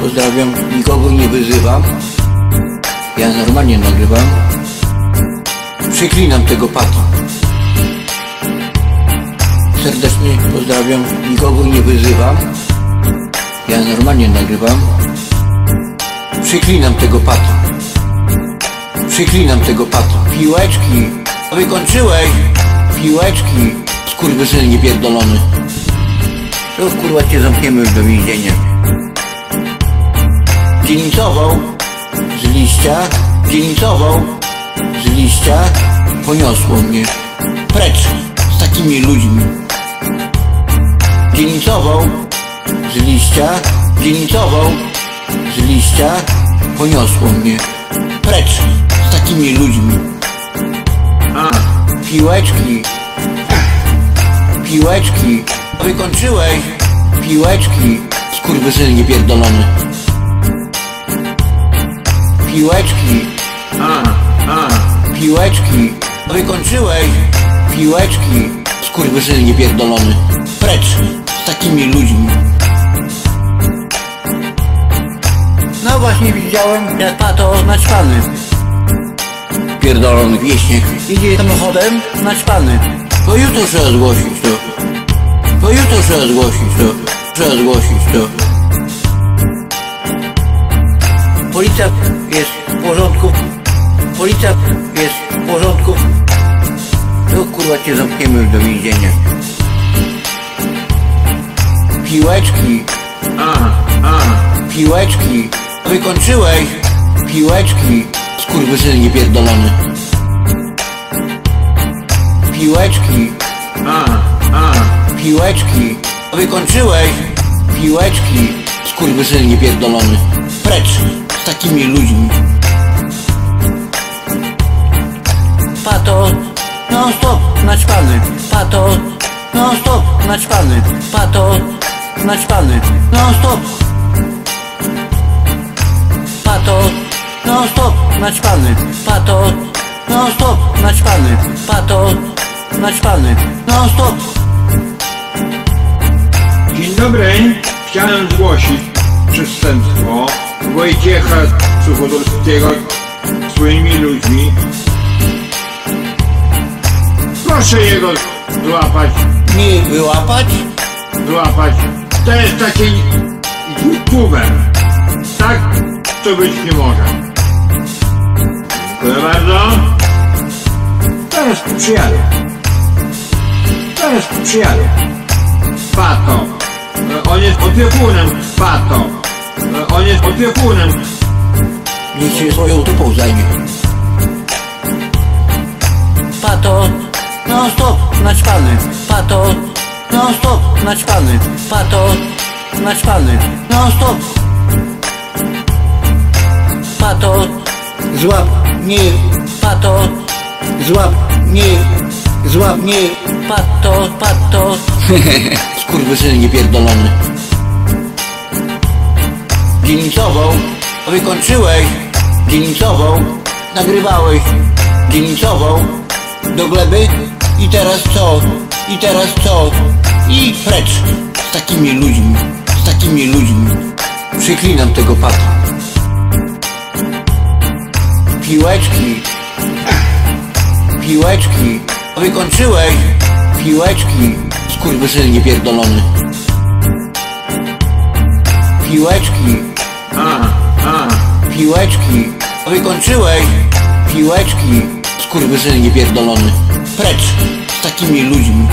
pozdrawiam, nikogo nie wyzywam. Ja normalnie nagrywam. Przeklinam tego pata. Serdecznie pozdrawiam, nikogo nie wyzywam. Ja normalnie nagrywam. Przeklinam tego pata. Przeklinam tego pata. Piłeczki, wykończyłeś. Piłeczki, skurwysyn niepierdolony. To kurwa cię zamkniemy do więzienia. Dzielnicował z liścia, dzielnicował z liścia, poniosło mnie precz z takimi ludźmi. Dzielnicował z liścia, dzielnicował z liścia, poniosło mnie precz z takimi ludźmi. A, piłeczki, piłeczki, wykończyłeś piłeczki, skurwysyn niepierdolony. Piłeczki, a, a, piłeczki, wykończyłeś piłeczki, skurwysyn niepierdolony. Precz z takimi ludźmi. No właśnie widziałem, jak pato naćpany. Pierdolony wieśniak idzie samochodem naćpany. To jutro trzeba zgłosić to. To jutro trzeba zgłosić to. Trzeba zgłosić to. Policja jest w porządku. Policja jest w porządku. To kurwa cię zamkniemy do więzienia. Piłeczki. A, a. Piłeczki. Wykończyłeś piłeczki. Skurwysyn niepierdolony. Piłeczki. A, a. Piłeczki. Wykończyłeś piłeczki. Skurwysyn niepierdolony. Precz takimi ludźmi. Pato, non stop, naćpany. Pato, non stop, naćpany. Pato, naćpany. Non stop. Pato, non stop, naćpany. Pato, non stop, naćpany. Pato, naćpany. Non stop. Dzień dobry. Chciałem zgłosić przestępstwo Wojciecha Suchodolskiego swoimi ludźmi. Proszę jego złapać, Nie wyłapać? złapać. To jest taki youtuber. Tak to być nie może. Dziękuję bardzo. Teraz przyjadę. Teraz przyjadę. Pato. On jest opiekunem. Pato. On jest opiekunem. Niech się swoją dupą zajmie. Pato, non stop, naćpany. Pato, non stop, naćpany. Pato, naćpany. Non stop. Pato, złap mnie. Pato, złap mnie. Złap mnie. Pato, pato. Skurwysyn niepierdolony. Dzielnicował, wykończyłeś, dzielnicował, nagrywałeś, dzielnicował, do gleby. I teraz co, i teraz co, i precz. Z takimi ludźmi, z takimi ludźmi. Przyklinam tego pata. Piłeczki, piłeczki, wykończyłeś, piłeczki, skurwysyn niepierdolony. Piłeczki, A, a. Piłeczki, wykończyłeś piłeczki, skurwysyn niepierdolony. Precz z takimi ludźmi.